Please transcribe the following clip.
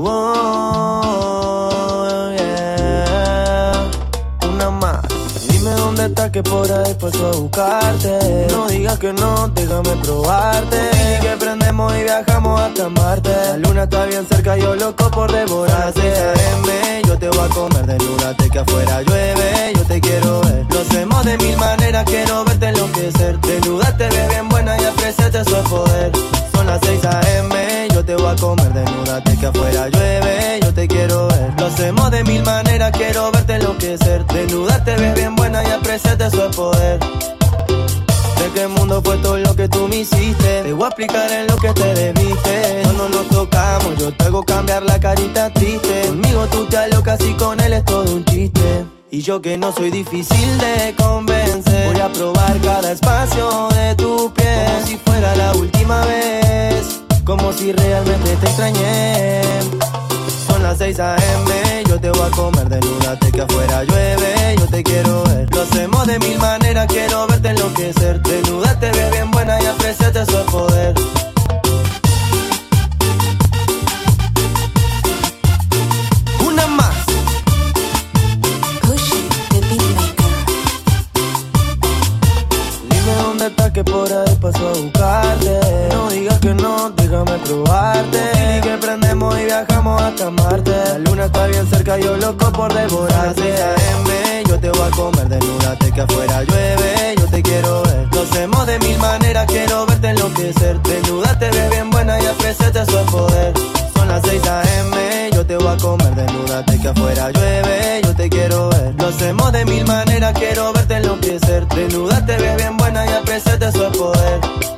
Oh. Una más. Dime dónde estás que por ahí paso a buscarte. No digas que no, déjame probarte. Y que prendemos y viajamos hasta Marte. La luna está bien cerca, yo loco por devorarte. AM, yo te voy a comer desnúdate que afuera llueve. Yo te quiero ver. Lo hacemos de mil maneras, quiero verte desnúdate que afuera llueve. Yo te quiero ver. Lo hacemos de mil maneras, quiero verte enloquecer. Desnúdate, ves bien buena y apreciate su poder. ¿De qué mundo fue todo lo que tú me hiciste? Te voy a explicar en lo que te debiste. Cuando nos tocamos, yo te hago cambiar la carita triste. Conmigo tú te alocas y con él es todo un chiste. Y yo que no soy difícil de convencer, voy a probar cada espacio si realmente te extrañé. Son las 6 AM, yo te voy a comer desnúdate que afuera llueve, yo te quiero ver. Lo hacemos de mil maneras, quiero verte enloquecer. Desnúdate, ve bien buena y apreciate su poder. Una más. Dime dónde estás que por ahí paso a buscarte. Probarte. Y que prendemos y viajamos hasta Marte. La luna está bien cerca, yo loco por devorarte. AM, yo te voy a comer desnúdate que afuera llueve. Yo te quiero ver. Lo hacemos de mil maneras, quiero verte enloquecer. Desnúdate, ve bien buena y apreciate su poder. Son las 6 AM, yo te voy a comer desnúdate que afuera llueve. Yo te quiero ver. Lo hacemos de mil maneras, quiero verte enloquecer. Desnúdate, ve bien buena y apreciate su poder.